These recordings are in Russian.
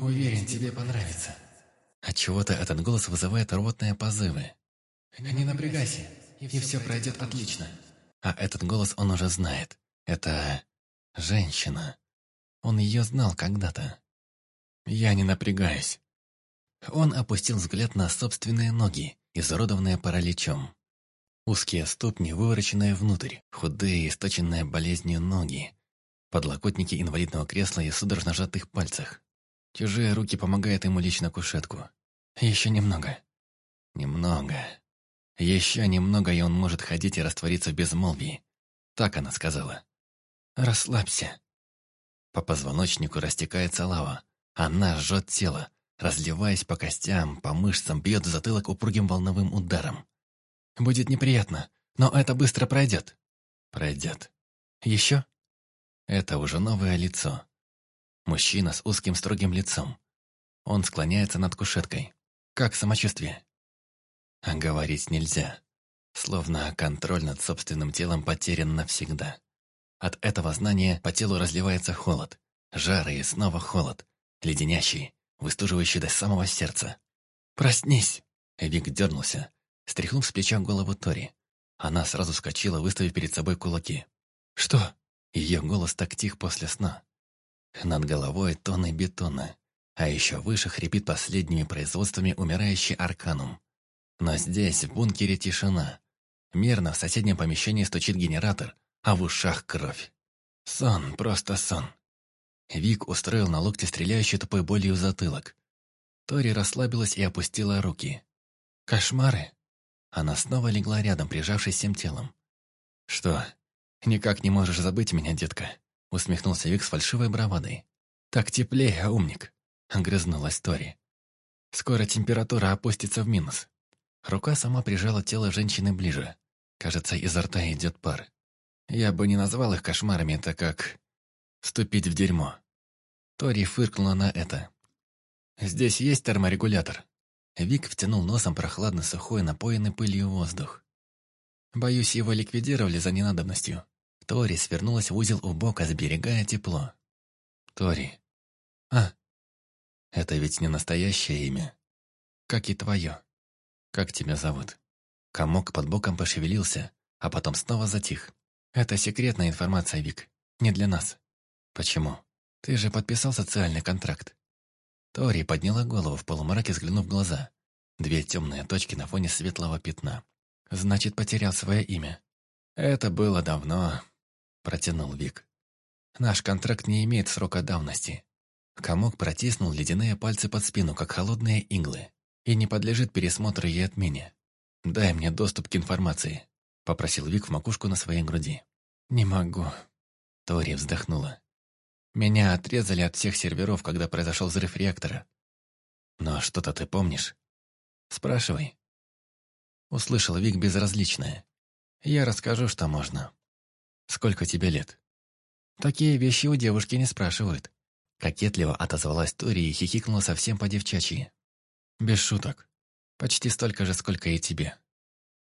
Уверен, тебе понравится. Отчего-то этот голос вызывает рвотные позывы. Не напрягайся, и все пройдет отлично. А этот голос он уже знает. Это женщина. Он ее знал когда-то. Я не напрягаюсь. Он опустил взгляд на собственные ноги, изуродованные параличом. Узкие ступни, вывороченные внутрь, худые, источенные болезнью ноги, подлокотники инвалидного кресла и судорожно сжатых пальцах. Чужие руки помогают ему лечь на кушетку. Еще немного. Немного. Еще немного, и он может ходить и раствориться в безмолвии. Так она сказала. «Расслабься». По позвоночнику растекается лава. Она жжет тело, разливаясь по костям, по мышцам, бьет в затылок упругим волновым ударом. «Будет неприятно, но это быстро пройдет». «Пройдет. Еще?» Это уже новое лицо. Мужчина с узким строгим лицом. Он склоняется над кушеткой. «Как самочувствие?» А говорить нельзя. Словно контроль над собственным телом потерян навсегда. От этого знания по телу разливается холод. Жар и снова холод. Леденящий, выстуживающий до самого сердца. «Проснись!» Вик дернулся, стряхнув с плеча голову Тори. Она сразу вскочила, выставив перед собой кулаки. «Что?» Ее голос так тих после сна. Над головой тонны бетона, а еще выше хрипит последними производствами умирающий Арканум. Но здесь, в бункере, тишина. Мирно в соседнем помещении стучит генератор, а в ушах кровь. Сон, просто сон. Вик устроил на локте стреляющий тупой болью затылок. Тори расслабилась и опустила руки. «Кошмары?» Она снова легла рядом, прижавшись всем телом. «Что, никак не можешь забыть меня, детка?» Усмехнулся Вик с фальшивой бравадой. «Так теплее, умник!» Огрызнулась Тори. «Скоро температура опустится в минус». Рука сама прижала тело женщины ближе. Кажется, изо рта идет пар. Я бы не назвал их кошмарами, так как... Вступить в дерьмо. Тори фыркнула на это. «Здесь есть терморегулятор?» Вик втянул носом прохладно сухой, напоенный пылью воздух. Боюсь, его ликвидировали за ненадобностью. Тори свернулась в узел у бока, сберегая тепло. Тори. А, это ведь не настоящее имя. Как и твое. Как тебя зовут? Комок под боком пошевелился, а потом снова затих. Это секретная информация, Вик. Не для нас. Почему? Ты же подписал социальный контракт. Тори подняла голову в полумраке, взглянув в глаза. Две темные точки на фоне светлого пятна. Значит, потерял свое имя. Это было давно, протянул Вик. Наш контракт не имеет срока давности. Комок протиснул ледяные пальцы под спину, как холодные иглы, и не подлежит пересмотру и отмене. «Дай мне доступ к информации», — попросил Вик в макушку на своей груди. «Не могу», — Тори вздохнула. «Меня отрезали от всех серверов, когда произошел взрыв реактора. Но что-то ты помнишь?» «Спрашивай». Услышал Вик безразличное. «Я расскажу, что можно». «Сколько тебе лет?» «Такие вещи у девушки не спрашивают». Кокетливо отозвалась Тори и хихикнула совсем по-девчачьи. «Без шуток. Почти столько же, сколько и тебе.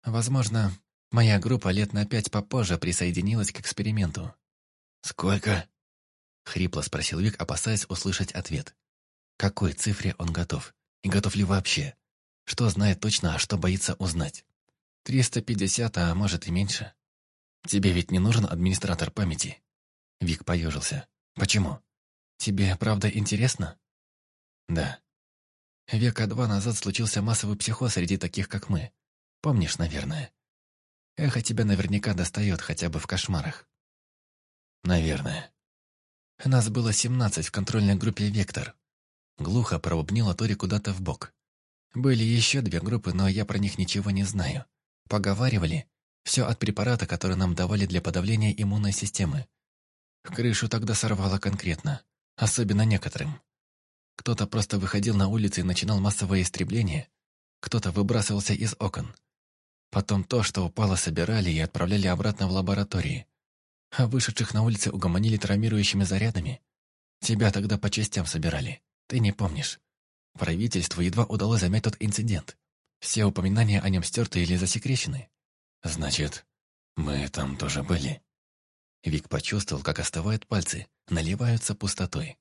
Возможно, моя группа лет на пять попозже присоединилась к эксперименту». «Сколько?» — хрипло спросил Вик, опасаясь услышать ответ. Какой цифре он готов? И готов ли вообще? Что знает точно, а что боится узнать? Триста пятьдесят, а может и меньше. Тебе ведь не нужен администратор памяти. Вик поежился. Почему? Тебе правда интересно? Да. Века два назад случился массовый психоз среди таких, как мы. Помнишь, наверное? Эхо тебя наверняка достает хотя бы в кошмарах. Наверное. Нас было семнадцать в контрольной группе «Вектор». Глухо пробубнила Тори куда-то в бок. Были еще две группы, но я про них ничего не знаю. Поговаривали. Все от препарата, который нам давали для подавления иммунной системы. Крышу тогда сорвало конкретно. Особенно некоторым. Кто-то просто выходил на улицы и начинал массовое истребление. Кто-то выбрасывался из окон. Потом то, что упало, собирали и отправляли обратно в лаборатории. А вышедших на улице угомонили травмирующими зарядами. Тебя тогда по частям собирали. Ты не помнишь. Правительству едва удалось замять тот инцидент. Все упоминания о нем стерты или засекречены. Значит, мы там тоже были. Вик почувствовал, как остывают пальцы, наливаются пустотой.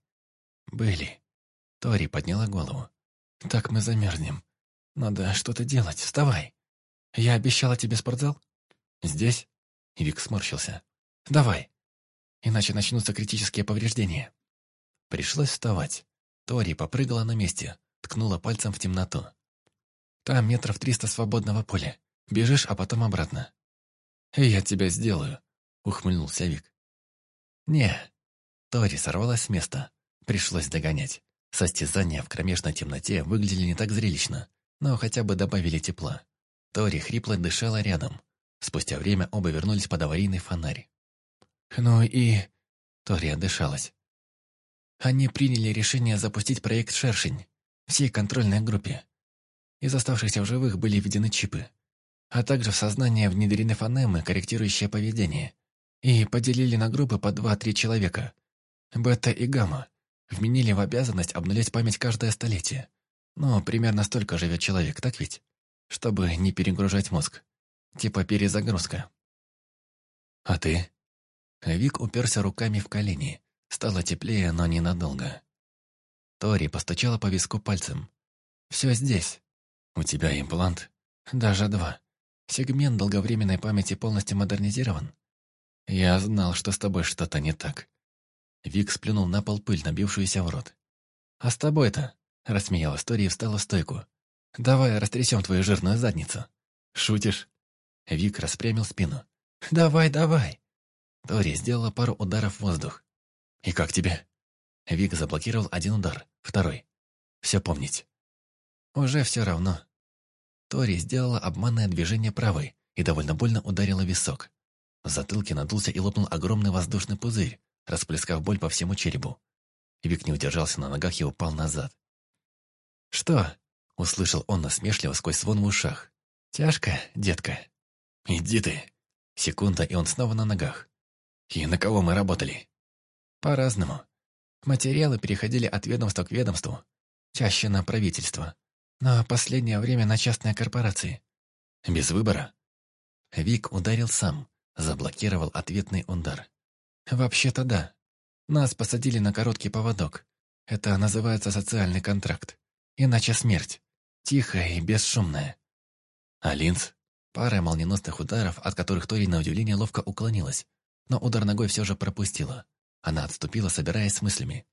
Были. Тори подняла голову. «Так мы замерзнем. Надо что-то делать. Вставай. Я обещала тебе спортзал?» «Здесь?» Вик сморщился. «Давай. Иначе начнутся критические повреждения». Пришлось вставать. Тори попрыгала на месте, ткнула пальцем в темноту. «Там метров триста свободного поля. Бежишь, а потом обратно». «Я тебя сделаю», — ухмыльнулся Вик. «Не». Тори сорвалась с места. Пришлось догонять. Состязания в кромешной темноте выглядели не так зрелищно, но хотя бы добавили тепла. Тори хрипло дышала рядом. Спустя время оба вернулись под аварийный фонарь. «Ну и...» Тори отдышалась. Они приняли решение запустить проект «Шершень» всей контрольной группе. Из оставшихся в живых были введены чипы, а также в сознание внедрены фонемы, корректирующие поведение, и поделили на группы по два-три человека. Бета и гамма вменили в обязанность обнулять память каждое столетие. Но примерно столько живет человек, так ведь? Чтобы не перегружать мозг. Типа перезагрузка. А ты? Вик уперся руками в колени. Стало теплее, но ненадолго. Тори постучала по виску пальцем. «Все здесь. У тебя имплант? Даже два. Сегмент долговременной памяти полностью модернизирован. Я знал, что с тобой что-то не так». Вик сплюнул на пол пыль, набившуюся в рот. «А с тобой-то?» – рассмеялась Тори и встала в стойку. «Давай растрясем твою жирную задницу». «Шутишь?» Вик распрямил спину. «Давай, давай!» Тори сделала пару ударов в воздух. «И как тебе?» Вик заблокировал один удар, второй. «Все помнить». «Уже все равно». Тори сделала обманное движение правой и довольно больно ударила висок. В затылке надулся и лопнул огромный воздушный пузырь, расплескав боль по всему черепу. Вик не удержался на ногах и упал назад. «Что?» — услышал он насмешливо сквозь звон в ушах. «Тяжко, детка?» «Иди ты!» Секунда, и он снова на ногах. «И на кого мы работали?» По-разному. Материалы переходили от ведомства к ведомству, чаще на правительство, но последнее время на частные корпорации. Без выбора. Вик ударил сам, заблокировал ответный удар. Вообще-то да. Нас посадили на короткий поводок. Это называется социальный контракт. Иначе смерть. Тихая и бесшумная. А Линз? Пара молниеносных ударов, от которых Тори на удивление ловко уклонилась, но удар ногой все же пропустила. Она отступила, собираясь с мыслями.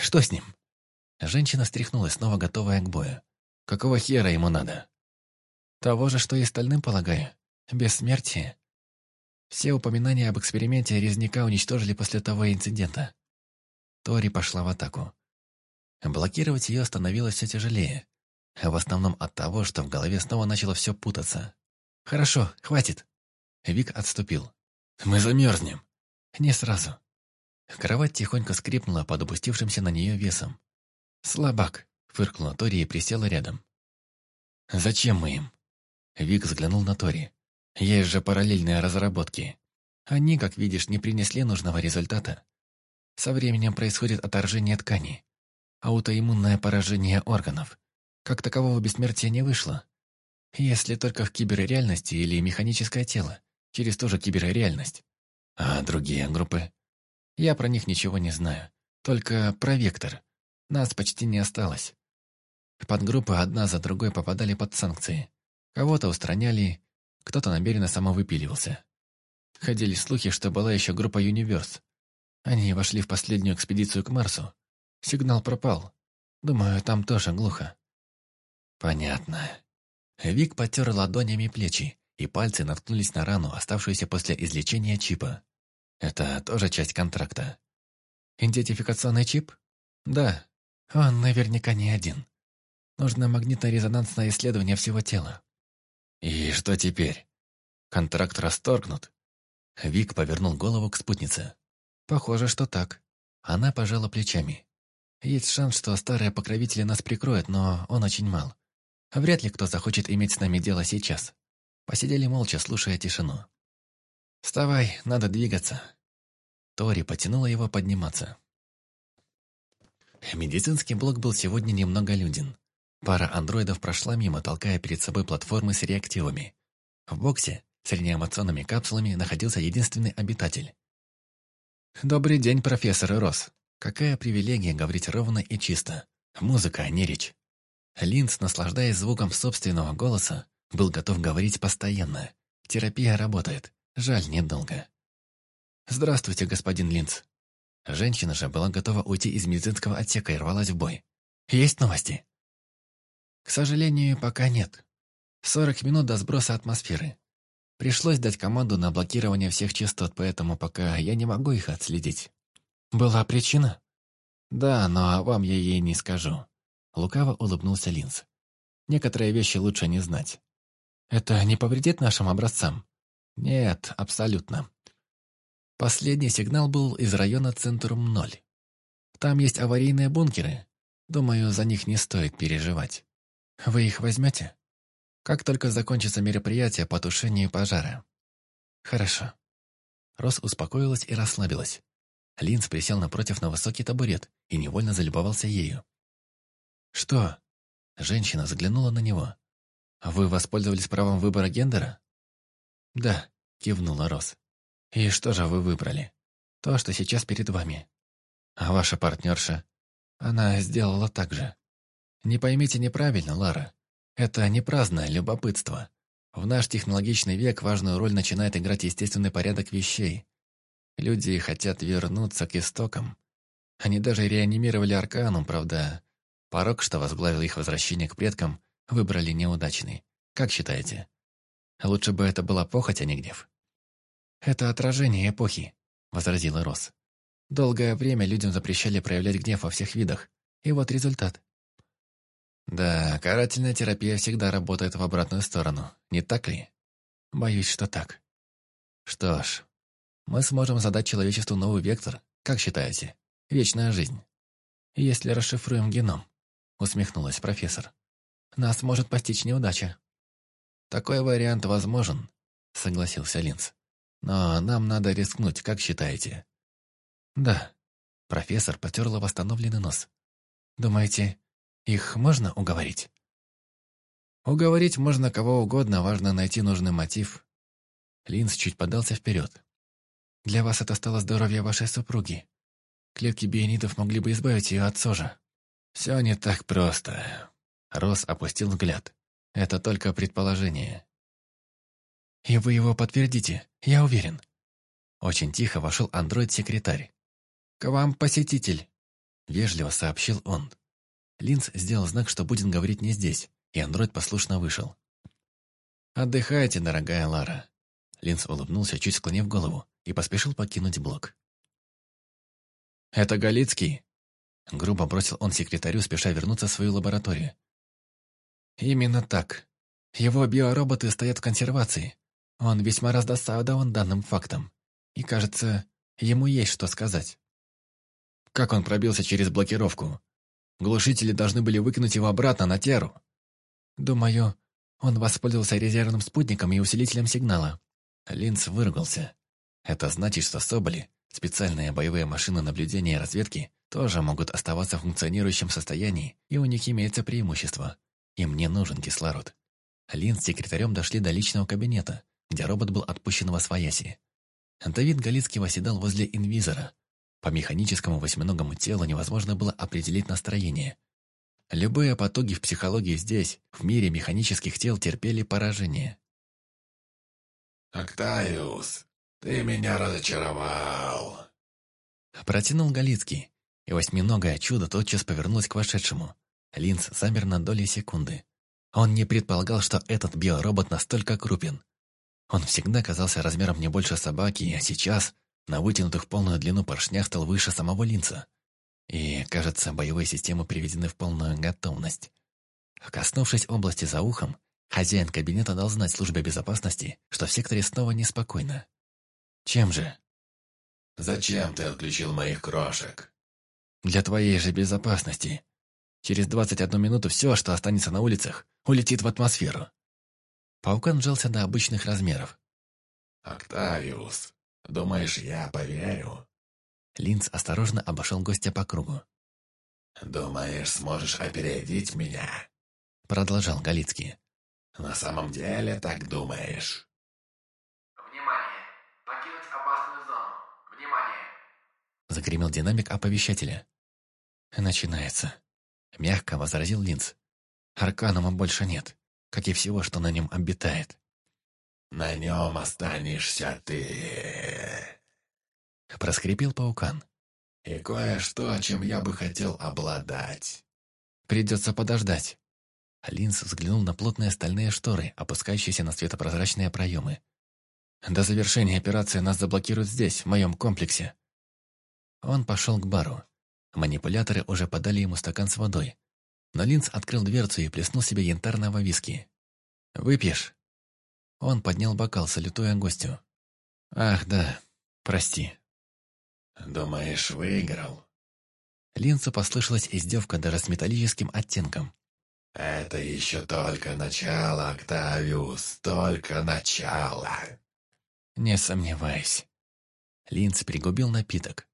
«Что с ним?» Женщина стряхнулась, снова готовая к бою. «Какого хера ему надо?» «Того же, что и остальным, полагаю. Бессмертие. Все упоминания об эксперименте Резняка уничтожили после того инцидента». Тори пошла в атаку. Блокировать ее становилось все тяжелее. В основном от того, что в голове снова начало все путаться. «Хорошо, хватит». Вик отступил. «Мы замерзнем». «Не сразу. Кровать тихонько скрипнула под опустившимся на нее весом. «Слабак!» — фыркнула Тори и присела рядом. «Зачем мы им?» Вик взглянул на Тори. «Есть же параллельные разработки. Они, как видишь, не принесли нужного результата. Со временем происходит отторжение ткани, аутоиммунное поражение органов. Как такового бессмертия не вышло. Если только в киберреальности или механическое тело, через ту же киберреальность. А другие группы? Я про них ничего не знаю. Только про Вектор. Нас почти не осталось. Подгруппы одна за другой попадали под санкции. Кого-то устраняли, кто-то намеренно самовыпиливался. Ходили слухи, что была еще группа Юниверс. Они вошли в последнюю экспедицию к Марсу. Сигнал пропал. Думаю, там тоже глухо. Понятно. Вик потер ладонями плечи, и пальцы наткнулись на рану, оставшуюся после излечения чипа. Это тоже часть контракта. Идентификационный чип? Да. Он наверняка не один. Нужно магнитно-резонансное исследование всего тела. И что теперь? Контракт расторгнут? Вик повернул голову к спутнице. Похоже, что так. Она пожала плечами. Есть шанс, что старые покровители нас прикроют, но он очень мал. Вряд ли кто захочет иметь с нами дело сейчас. Посидели молча, слушая тишину. «Вставай, надо двигаться». Тори потянула его подниматься. Медицинский блок был сегодня немного люден. Пара андроидов прошла мимо, толкая перед собой платформы с реактивами. В боксе с реанимационными капсулами находился единственный обитатель. «Добрый день, профессор Рос. Какая привилегия говорить ровно и чисто. Музыка, а не речь. Линц, наслаждаясь звуком собственного голоса, был готов говорить постоянно. Терапия работает. Жаль, недолго. «Здравствуйте, господин Линц». Женщина же была готова уйти из медицинского отсека и рвалась в бой. «Есть новости?» «К сожалению, пока нет. Сорок минут до сброса атмосферы. Пришлось дать команду на блокирование всех частот, поэтому пока я не могу их отследить». «Была причина?» «Да, но вам я ей не скажу». Лукаво улыбнулся Линз. «Некоторые вещи лучше не знать». «Это не повредит нашим образцам?» «Нет, абсолютно. Последний сигнал был из района Центрум-0. Там есть аварийные бункеры. Думаю, за них не стоит переживать. Вы их возьмете? Как только закончится мероприятие по тушению пожара. Хорошо. Рос успокоилась и расслабилась. Линз присел напротив на высокий табурет и невольно залюбовался ею. «Что?» Женщина заглянула на него. «Вы воспользовались правом выбора гендера?» «Да», — кивнула Рос. «И что же вы выбрали?» «То, что сейчас перед вами. А ваша партнерша?» «Она сделала так же». «Не поймите неправильно, Лара. Это не праздное любопытство. В наш технологичный век важную роль начинает играть естественный порядок вещей. Люди хотят вернуться к истокам. Они даже реанимировали Арканум, правда. Порог, что возглавил их возвращение к предкам, выбрали неудачный. Как считаете? Лучше бы это была похоть, а не гнев. «Это отражение эпохи», — возразила Рос. «Долгое время людям запрещали проявлять гнев во всех видах. И вот результат». «Да, карательная терапия всегда работает в обратную сторону, не так ли?» «Боюсь, что так». «Что ж, мы сможем задать человечеству новый вектор, как считаете? Вечная жизнь». «Если расшифруем геном», — усмехнулась профессор. «Нас может постичь неудача». «Такой вариант возможен», — согласился Линц. Но нам надо рискнуть, как считаете?» «Да». Профессор потерла восстановленный нос. «Думаете, их можно уговорить?» «Уговорить можно кого угодно, важно найти нужный мотив». Линз чуть подался вперед. «Для вас это стало здоровье вашей супруги. Клетки бионитов могли бы избавить ее от сожа». «Все не так просто». Рос опустил взгляд. «Это только предположение. «И вы его подтвердите, я уверен». Очень тихо вошел андроид-секретарь. «К вам посетитель», — вежливо сообщил он. Линз сделал знак, что будет говорить не здесь, и андроид послушно вышел. «Отдыхайте, дорогая Лара». Линз улыбнулся, чуть склонив голову, и поспешил покинуть блок. «Это Галицкий?» Грубо бросил он секретарю, спеша вернуться в свою лабораторию. «Именно так. Его биороботы стоят в консервации. Он весьма раздосадован данным фактом. И, кажется, ему есть что сказать. Как он пробился через блокировку? Глушители должны были выкинуть его обратно на Теру. Думаю, он воспользовался резервным спутником и усилителем сигнала. Линц выругался. Это значит, что Соболи, специальные боевые машины наблюдения и разведки, тоже могут оставаться в функционирующем состоянии, и у них имеется преимущество. Им не нужен кислород. Лин с секретарем дошли до личного кабинета, где робот был отпущен во свояси. Давид Галицкий восседал возле инвизора. По механическому восьминогому телу невозможно было определить настроение. Любые потуги в психологии здесь, в мире механических тел, терпели поражение. «Октавиус, ты меня разочаровал!» Протянул Галицкий, и восьминогое чудо тотчас повернулось к вошедшему. Линз замер на доли секунды. Он не предполагал, что этот биоробот настолько крупен. Он всегда казался размером не больше собаки, а сейчас на вытянутых в полную длину поршнях стал выше самого линца. И, кажется, боевые системы приведены в полную готовность. Коснувшись области за ухом, хозяин кабинета дал знать службе безопасности, что в секторе снова неспокойно. Чем же? «Зачем ты отключил моих крошек?» «Для твоей же безопасности. Через 21 минуту все, что останется на улицах, улетит в атмосферу. Паукан сжался до обычных размеров. «Октавиус, думаешь, я поверю?» Линц осторожно обошел гостя по кругу. «Думаешь, сможешь опередить меня?» Продолжал Галицкий. «На самом деле так думаешь?» «Внимание! Покинуть опасную зону! Внимание!» Загремел динамик оповещателя. Начинается. Мягко возразил Линц. Арканума больше нет, как и всего, что на нем обитает. На нем останешься ты. Проскрипел паукан. И кое-что, чем я бы хотел обладать. Придется подождать. Линз взглянул на плотные стальные шторы, опускающиеся на светопрозрачные проемы. До завершения операции нас заблокируют здесь, в моем комплексе. Он пошел к бару. Манипуляторы уже подали ему стакан с водой. Но Линз открыл дверцу и плеснул себе янтарного виски. «Выпьешь?» Он поднял бокал, салютуя гостю. «Ах, да, прости». «Думаешь, выиграл?» Линцу послышалась издевка даже с металлическим оттенком. «Это еще только начало, Октавиус, только начало!» «Не сомневаюсь». Линц пригубил напиток.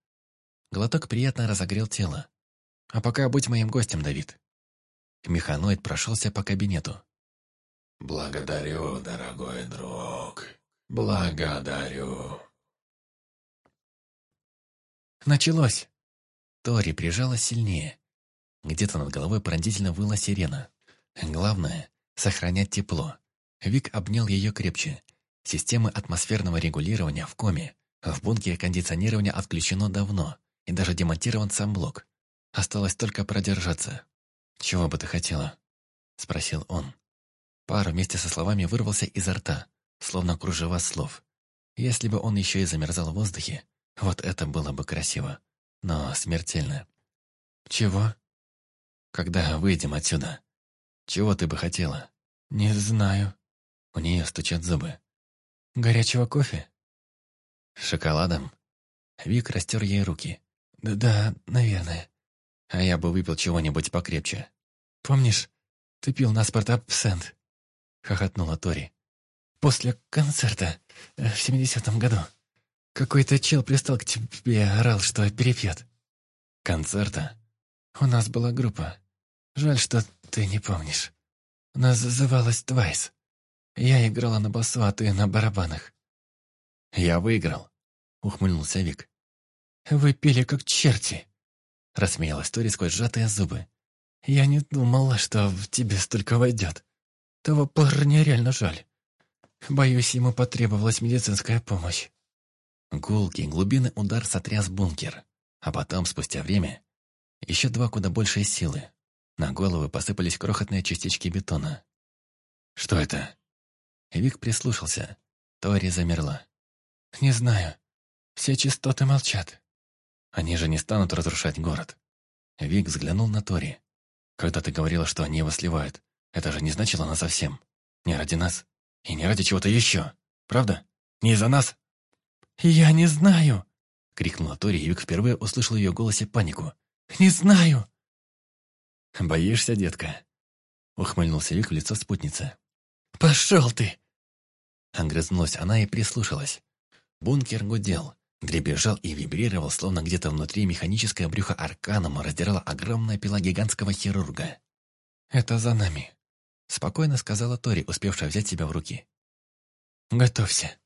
Глоток приятно разогрел тело. «А пока будь моим гостем, Давид». Механоид прошелся по кабинету. «Благодарю, дорогой друг. Благодарю». Началось. Тори прижалась сильнее. Где-то над головой пронзительно выла сирена. Главное — сохранять тепло. Вик обнял ее крепче. Системы атмосферного регулирования в коме. В бункере кондиционирование отключено давно, и даже демонтирован сам блок. Осталось только продержаться. «Чего бы ты хотела?» — спросил он. Пар вместе со словами вырвался изо рта, словно кружева слов. Если бы он еще и замерзал в воздухе, вот это было бы красиво, но смертельно. «Чего?» «Когда выйдем отсюда? Чего ты бы хотела?» «Не знаю». У нее стучат зубы. «Горячего кофе?» «Шоколадом?» Вик растер ей руки. «Да, да, наверное. А я бы выпил чего-нибудь покрепче. Помнишь, ты пил на спорт абсент?» Хохотнула Тори. «После концерта э, в семидесятом году». Какой-то чел пристал к тебе, орал, что перепьет. Концерта? У нас была группа. Жаль, что ты не помнишь. Называлась Твайс. Я играла на басу, а ты на барабанах. Я выиграл, ухмыльнулся Вик. Вы пели как черти. Рассмеялась Тори сквозь сжатые зубы. Я не думала, что в тебе столько войдет. Того парня реально жаль. Боюсь, ему потребовалась медицинская помощь. Гулкий, глубинный удар сотряс бункер. А потом, спустя время, еще два куда большие силы. На головы посыпались крохотные частички бетона. «Что это?» Вик прислушался. Тори замерла. «Не знаю. Все частоты молчат. Они же не станут разрушать город». Вик взглянул на Тори. «Когда ты говорила, что они его сливают, это же не значило на совсем. Не ради нас. И не ради чего-то еще. Правда? Не из-за нас?» «Я не знаю!» — крикнула Тори, и Вик впервые услышал в ее голосе панику. «Не знаю!» «Боишься, детка?» — ухмыльнулся Вик в лицо спутницы. «Пошел ты!» Огрызнулась она и прислушалась. Бункер гудел, дребезжал и вибрировал, словно где-то внутри механическое брюхо Арканума раздирала огромная пила гигантского хирурга. «Это за нами», — спокойно сказала Тори, успевшая взять себя в руки. «Готовься».